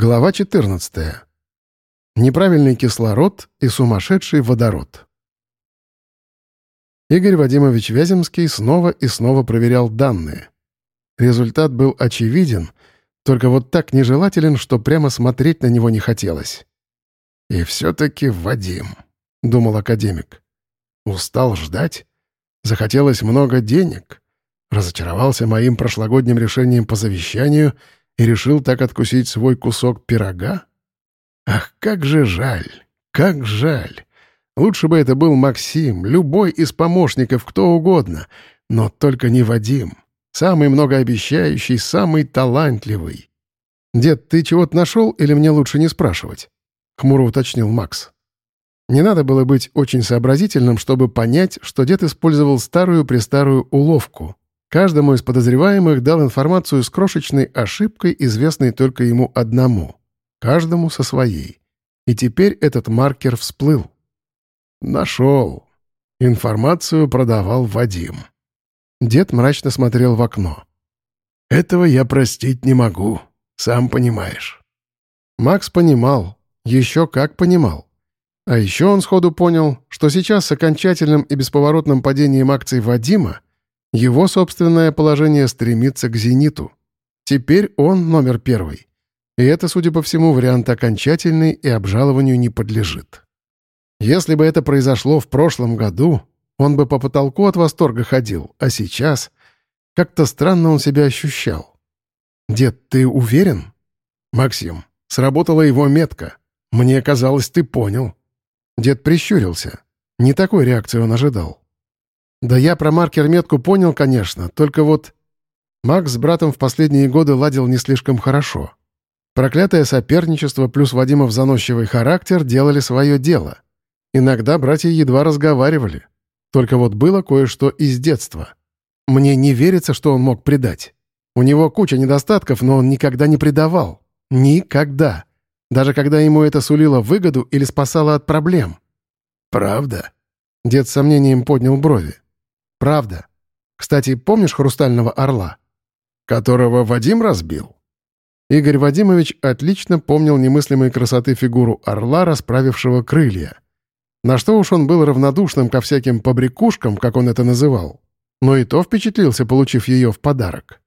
Глава 14. Неправильный кислород и сумасшедший водород. Игорь Вадимович Вяземский снова и снова проверял данные. Результат был очевиден, только вот так нежелателен, что прямо смотреть на него не хотелось. «И все-таки Вадим», — думал академик. «Устал ждать? Захотелось много денег? Разочаровался моим прошлогодним решением по завещанию — и решил так откусить свой кусок пирога? Ах, как же жаль, как жаль. Лучше бы это был Максим, любой из помощников, кто угодно, но только не Вадим. Самый многообещающий, самый талантливый. «Дед, ты чего-то нашел или мне лучше не спрашивать?» — хмуро уточнил Макс. Не надо было быть очень сообразительным, чтобы понять, что дед использовал старую-престарую уловку. Каждому из подозреваемых дал информацию с крошечной ошибкой, известной только ему одному. Каждому со своей. И теперь этот маркер всплыл. Нашел. Информацию продавал Вадим. Дед мрачно смотрел в окно. «Этого я простить не могу, сам понимаешь». Макс понимал, еще как понимал. А еще он сходу понял, что сейчас с окончательным и бесповоротным падением акций Вадима его собственное положение стремится к зениту. Теперь он номер первый. И это, судя по всему, вариант окончательный и обжалованию не подлежит. Если бы это произошло в прошлом году, он бы по потолку от восторга ходил, а сейчас как-то странно он себя ощущал. «Дед, ты уверен?» «Максим, сработала его метка. Мне казалось, ты понял». Дед прищурился. Не такой реакции он ожидал. Да я про маркер-метку понял, конечно, только вот... Макс с братом в последние годы ладил не слишком хорошо. Проклятое соперничество плюс Вадимов заносчивый характер делали свое дело. Иногда братья едва разговаривали. Только вот было кое-что из детства. Мне не верится, что он мог предать. У него куча недостатков, но он никогда не предавал. Никогда. Даже когда ему это сулило выгоду или спасало от проблем. «Правда?» Дед с сомнением поднял брови. Правда. Кстати, помнишь хрустального орла? Которого Вадим разбил? Игорь Вадимович отлично помнил немыслимой красоты фигуру орла, расправившего крылья. На что уж он был равнодушным ко всяким побрякушкам, как он это называл. Но и то впечатлился, получив ее в подарок.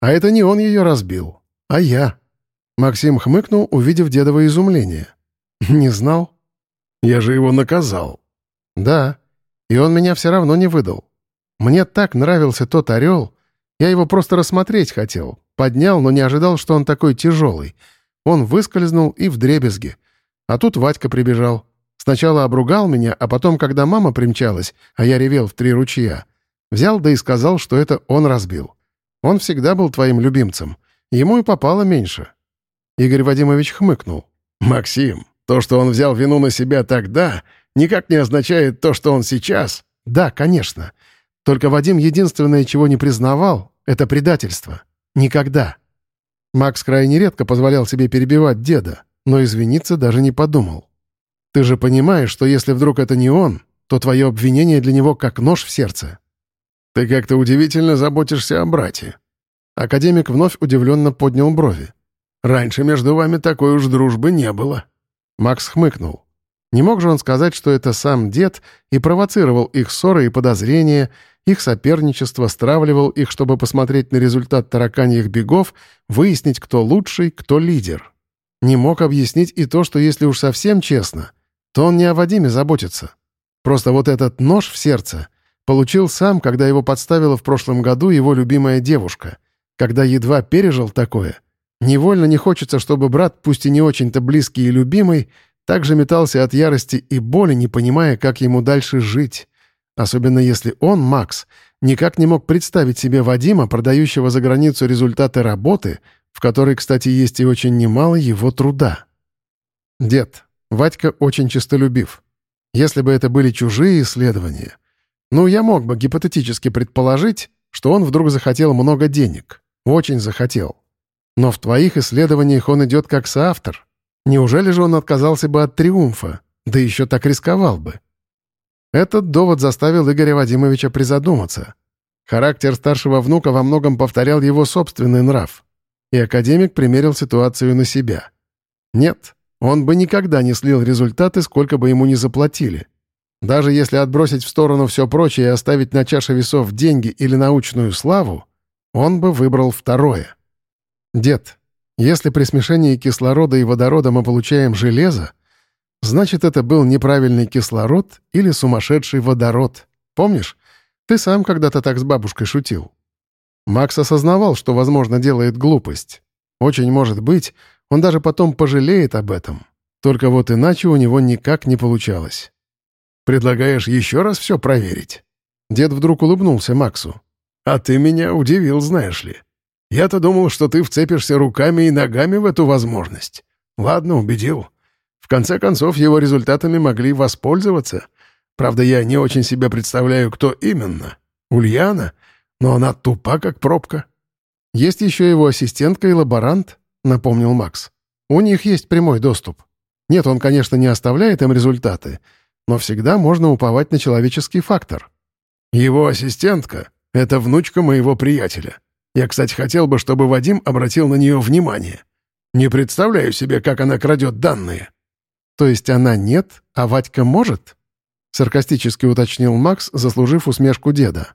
А это не он ее разбил, а я. Максим хмыкнул, увидев дедово изумление. «Не знал?» «Я же его наказал». «Да, и он меня все равно не выдал. Мне так нравился тот орел. Я его просто рассмотреть хотел. Поднял, но не ожидал, что он такой тяжелый. Он выскользнул и в дребезги. А тут Вадька прибежал. Сначала обругал меня, а потом, когда мама примчалась, а я ревел в три ручья, взял да и сказал, что это он разбил. Он всегда был твоим любимцем. Ему и попало меньше. Игорь Вадимович хмыкнул. «Максим, то, что он взял вину на себя тогда, никак не означает то, что он сейчас...» «Да, конечно. Только Вадим единственное, чего не признавал, — это предательство. Никогда. Макс крайне редко позволял себе перебивать деда, но извиниться даже не подумал. Ты же понимаешь, что если вдруг это не он, то твое обвинение для него как нож в сердце. Ты как-то удивительно заботишься о брате. Академик вновь удивленно поднял брови. Раньше между вами такой уж дружбы не было. Макс хмыкнул. Не мог же он сказать, что это сам дед и провоцировал их ссоры и подозрения, их соперничество, стравливал их, чтобы посмотреть на результат тараканьих бегов, выяснить, кто лучший, кто лидер. Не мог объяснить и то, что если уж совсем честно, то он не о Вадиме заботится. Просто вот этот нож в сердце получил сам, когда его подставила в прошлом году его любимая девушка. Когда едва пережил такое, невольно не хочется, чтобы брат, пусть и не очень-то близкий и любимый, также метался от ярости и боли, не понимая, как ему дальше жить. Особенно если он, Макс, никак не мог представить себе Вадима, продающего за границу результаты работы, в которой, кстати, есть и очень немало его труда. Дед, Вадька очень честолюбив. Если бы это были чужие исследования, ну, я мог бы гипотетически предположить, что он вдруг захотел много денег. Очень захотел. Но в твоих исследованиях он идет как соавтор. Неужели же он отказался бы от триумфа? Да еще так рисковал бы. Этот довод заставил Игоря Вадимовича призадуматься. Характер старшего внука во многом повторял его собственный нрав. И академик примерил ситуацию на себя. Нет, он бы никогда не слил результаты, сколько бы ему ни заплатили. Даже если отбросить в сторону все прочее и оставить на чаше весов деньги или научную славу, он бы выбрал второе. Дед, если при смешении кислорода и водорода мы получаем железо, значит, это был неправильный кислород или сумасшедший водород. Помнишь? Ты сам когда-то так с бабушкой шутил. Макс осознавал, что, возможно, делает глупость. Очень может быть, он даже потом пожалеет об этом. Только вот иначе у него никак не получалось. Предлагаешь еще раз все проверить?» Дед вдруг улыбнулся Максу. «А ты меня удивил, знаешь ли. Я-то думал, что ты вцепишься руками и ногами в эту возможность. Ладно, убедил. В конце концов, его результатами могли воспользоваться. Правда, я не очень себе представляю, кто именно. Ульяна? Но она тупа, как пробка». «Есть еще его ассистентка и лаборант», — напомнил Макс. «У них есть прямой доступ. Нет, он, конечно, не оставляет им результаты, — но всегда можно уповать на человеческий фактор. Его ассистентка — это внучка моего приятеля. Я, кстати, хотел бы, чтобы Вадим обратил на нее внимание. Не представляю себе, как она крадет данные. То есть она нет, а Вадька может? Саркастически уточнил Макс, заслужив усмешку деда.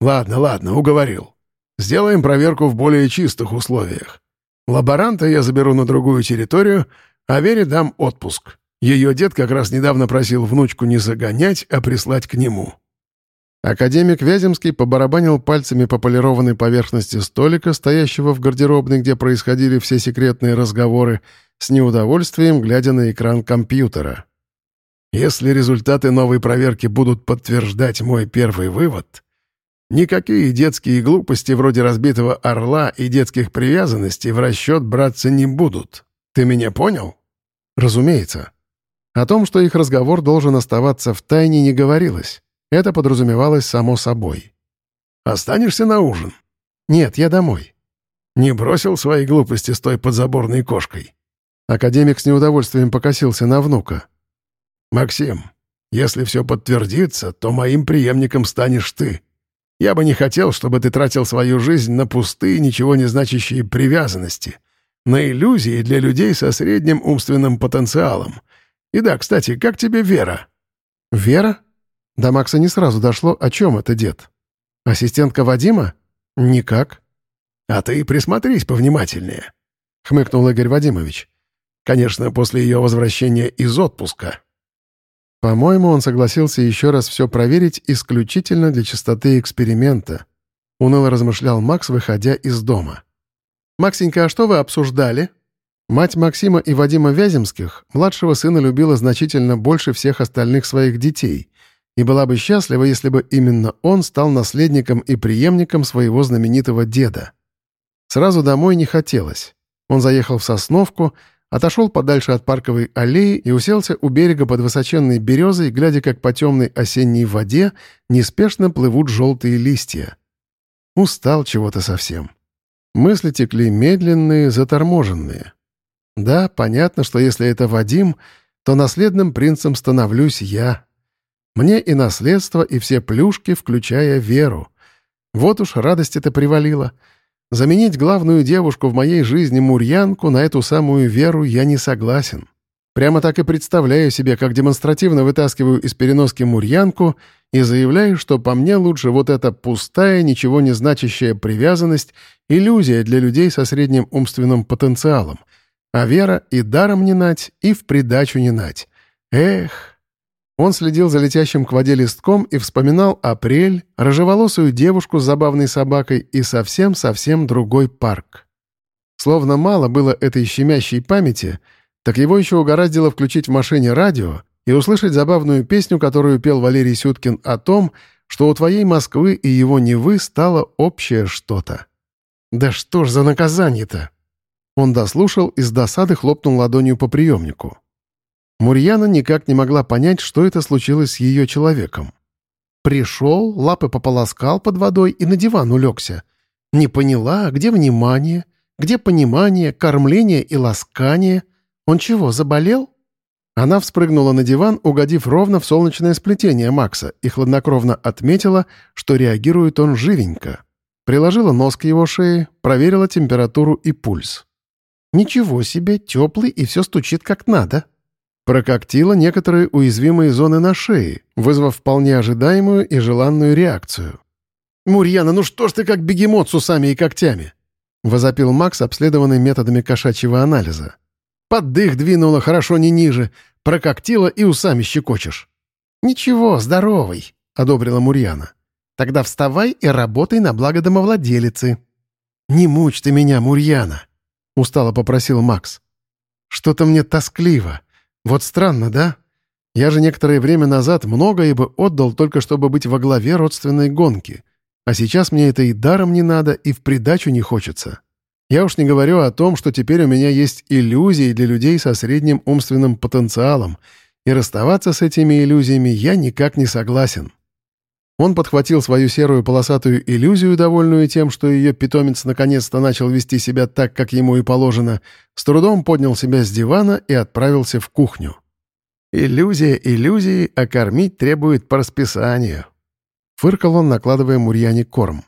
Ладно, ладно, уговорил. Сделаем проверку в более чистых условиях. Лаборанта я заберу на другую территорию, а Вере дам отпуск. Ее дед как раз недавно просил внучку не загонять, а прислать к нему. Академик Вяземский побарабанил пальцами по полированной поверхности столика, стоящего в гардеробной, где происходили все секретные разговоры, с неудовольствием глядя на экран компьютера. «Если результаты новой проверки будут подтверждать мой первый вывод, никакие детские глупости вроде разбитого орла и детских привязанностей в расчет браться не будут. Ты меня понял?» «Разумеется», о том, что их разговор должен оставаться в тайне, не говорилось. Это подразумевалось само собой. «Останешься на ужин?» «Нет, я домой». «Не бросил свои глупости с той подзаборной кошкой?» Академик с неудовольствием покосился на внука. «Максим, если все подтвердится, то моим преемником станешь ты. Я бы не хотел, чтобы ты тратил свою жизнь на пустые, ничего не значащие привязанности, на иллюзии для людей со средним умственным потенциалом, и да, кстати, как тебе Вера?» «Вера?» До Макса не сразу дошло, о чем это дед. «Ассистентка Вадима? Никак». «А ты присмотрись повнимательнее», — хмыкнул Игорь Вадимович. «Конечно, после ее возвращения из отпуска». По-моему, он согласился еще раз все проверить исключительно для чистоты эксперимента. Уныло размышлял Макс, выходя из дома. «Максенька, а что вы обсуждали?» Мать Максима и Вадима Вяземских младшего сына любила значительно больше всех остальных своих детей и была бы счастлива, если бы именно он стал наследником и преемником своего знаменитого деда. Сразу домой не хотелось. Он заехал в Сосновку, отошел подальше от парковой аллеи и уселся у берега под высоченной березой, глядя, как по темной осенней воде неспешно плывут желтые листья. Устал чего-то совсем. Мысли текли медленные, заторможенные. Да, понятно, что если это Вадим, то наследным принцем становлюсь я. Мне и наследство, и все плюшки, включая веру. Вот уж радость это привалила. Заменить главную девушку в моей жизни Мурьянку на эту самую веру я не согласен. Прямо так и представляю себе, как демонстративно вытаскиваю из переноски Мурьянку и заявляю, что по мне лучше вот эта пустая, ничего не значащая привязанность, иллюзия для людей со средним умственным потенциалом — а Вера и даром не нать, и в придачу не нать. Эх! Он следил за летящим к воде листком и вспоминал апрель, рыжеволосую девушку с забавной собакой и совсем-совсем другой парк. Словно мало было этой щемящей памяти, так его еще угораздило включить в машине радио и услышать забавную песню, которую пел Валерий Сюткин о том, что у твоей Москвы и его Невы стало общее что-то. Да что ж за наказание-то? Он дослушал и с досады хлопнул ладонью по приемнику. Мурьяна никак не могла понять, что это случилось с ее человеком. Пришел, лапы пополоскал под водой и на диван улегся. Не поняла, где внимание, где понимание, кормление и ласкание. Он чего, заболел? Она вспрыгнула на диван, угодив ровно в солнечное сплетение Макса, и хладнокровно отметила, что реагирует он живенько. Приложила нос к его шее, проверила температуру и пульс. Ничего себе, теплый и все стучит как надо. Прококтила некоторые уязвимые зоны на шее, вызвав вполне ожидаемую и желанную реакцию. «Мурьяна, ну что ж ты как бегемот с усами и когтями?» — возопил Макс, обследованный методами кошачьего анализа. «Под дых двинула хорошо не ниже, прококтила и усами щекочешь». «Ничего, здоровый», — одобрила Мурьяна. «Тогда вставай и работай на благо домовладелицы». «Не мучь ты меня, Мурьяна», — устало попросил Макс. «Что-то мне тоскливо. Вот странно, да? Я же некоторое время назад многое бы отдал только чтобы быть во главе родственной гонки. А сейчас мне это и даром не надо, и в придачу не хочется. Я уж не говорю о том, что теперь у меня есть иллюзии для людей со средним умственным потенциалом, и расставаться с этими иллюзиями я никак не согласен. Он подхватил свою серую полосатую иллюзию, довольную тем, что ее питомец наконец-то начал вести себя так, как ему и положено, с трудом поднял себя с дивана и отправился в кухню. «Иллюзия иллюзии, а кормить требует по расписанию», — фыркал он, накладывая Мурьяне корм.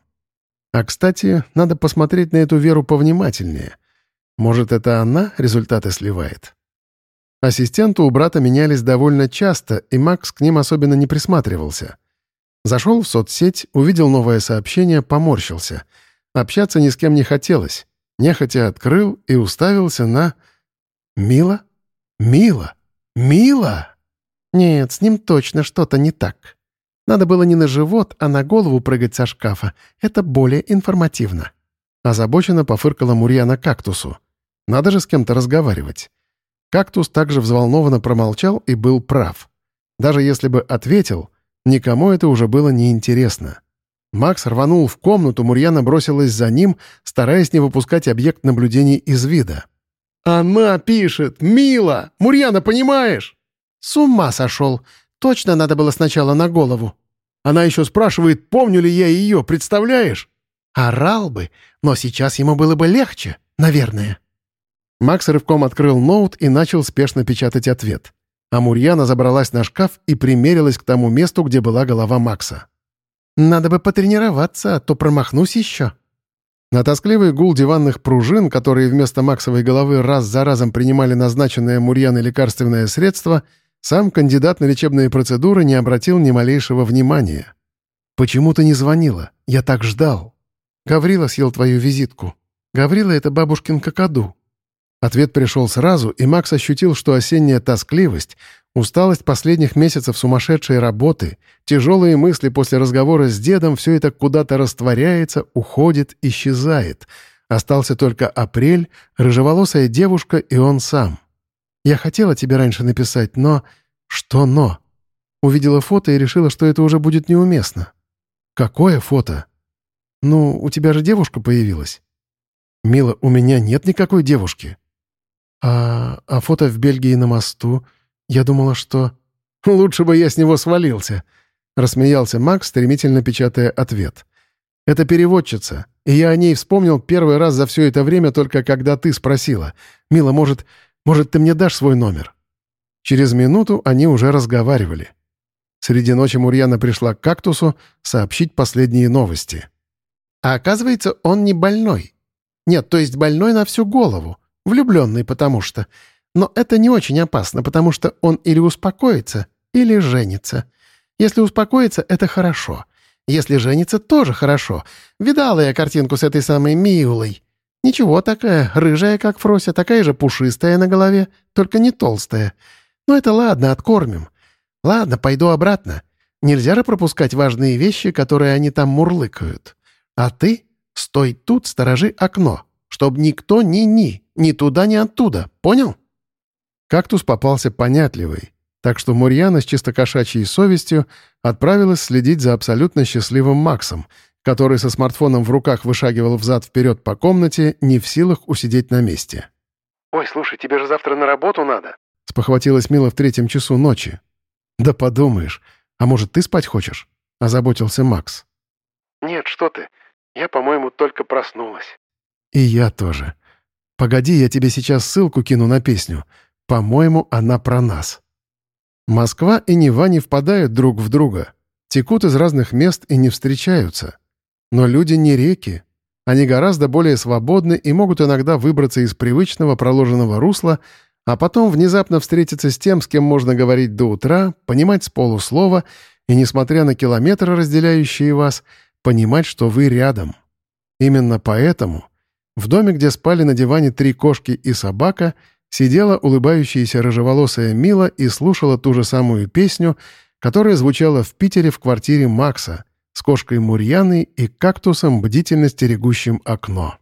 «А, кстати, надо посмотреть на эту Веру повнимательнее. Может, это она результаты сливает?» Ассистенты у брата менялись довольно часто, и Макс к ним особенно не присматривался. Зашел в соцсеть, увидел новое сообщение, поморщился. Общаться ни с кем не хотелось. Нехотя открыл и уставился на... «Мила? Мила? Мила?» «Нет, с ним точно что-то не так. Надо было не на живот, а на голову прыгать со шкафа. Это более информативно». Озабоченно пофыркала Мурьяна кактусу. «Надо же с кем-то разговаривать». Кактус также взволнованно промолчал и был прав. Даже если бы ответил, никому это уже было неинтересно. Макс рванул в комнату, Мурьяна бросилась за ним, стараясь не выпускать объект наблюдений из вида. «Она пишет! Мила! Мурьяна, понимаешь?» «С ума сошел! Точно надо было сначала на голову!» Она еще спрашивает, помню ли я ее, представляешь? Орал бы, но сейчас ему было бы легче, наверное. Макс рывком открыл ноут и начал спешно печатать ответ. А Мурьяна забралась на шкаф и примерилась к тому месту, где была голова Макса. «Надо бы потренироваться, а то промахнусь еще». На тоскливый гул диванных пружин, которые вместо Максовой головы раз за разом принимали назначенное Мурьяной лекарственное средство, сам кандидат на лечебные процедуры не обратил ни малейшего внимания. «Почему ты не звонила? Я так ждал». «Гаврила съел твою визитку. Гаврила — это бабушкин какаду. Ответ пришел сразу, и Макс ощутил, что осенняя тоскливость, усталость последних месяцев сумасшедшей работы, тяжелые мысли после разговора с дедом — все это куда-то растворяется, уходит, исчезает. Остался только апрель, рыжеволосая девушка и он сам. «Я хотела тебе раньше написать, но...» «Что «но»?» Увидела фото и решила, что это уже будет неуместно. «Какое фото?» «Ну, у тебя же девушка появилась». «Мила, у меня нет никакой девушки». «А, а фото в Бельгии на мосту? Я думала, что...» «Лучше бы я с него свалился», — рассмеялся Макс, стремительно печатая ответ. «Это переводчица, и я о ней вспомнил первый раз за все это время только когда ты спросила. Мила, может, может, ты мне дашь свой номер?» Через минуту они уже разговаривали. Среди ночи Мурьяна пришла к кактусу сообщить последние новости. «А оказывается, он не больной. Нет, то есть больной на всю голову. Влюбленный, потому что. Но это не очень опасно, потому что он или успокоится, или женится. Если успокоится, это хорошо. Если женится, тоже хорошо. Видала я картинку с этой самой Миулой. Ничего такая, рыжая, как Фрося, такая же пушистая на голове, только не толстая. Но это ладно, откормим. Ладно, пойду обратно. Нельзя же пропускать важные вещи, которые они там мурлыкают. А ты стой тут, сторожи окно, чтоб никто ни-ни ни туда, ни оттуда, понял?» Кактус попался понятливый, так что Мурьяна с чистокошачьей совестью отправилась следить за абсолютно счастливым Максом, который со смартфоном в руках вышагивал взад-вперед по комнате, не в силах усидеть на месте. «Ой, слушай, тебе же завтра на работу надо», — спохватилась Мила в третьем часу ночи. «Да подумаешь, а может, ты спать хочешь?» — озаботился Макс. «Нет, что ты. Я, по-моему, только проснулась». «И я тоже. Погоди, я тебе сейчас ссылку кину на песню. По-моему, она про нас. Москва и Нева не впадают друг в друга, текут из разных мест и не встречаются. Но люди не реки. они гораздо более свободны и могут иногда выбраться из привычного проложенного русла, а потом внезапно встретиться с тем, с кем можно говорить до утра, понимать с полуслова и, несмотря на километры, разделяющие вас, понимать, что вы рядом. Именно поэтому в доме, где спали на диване три кошки и собака, сидела улыбающаяся рыжеволосая Мила и слушала ту же самую песню, которая звучала в Питере в квартире Макса с кошкой Мурьяной и кактусом, бдительно стерегущим окно.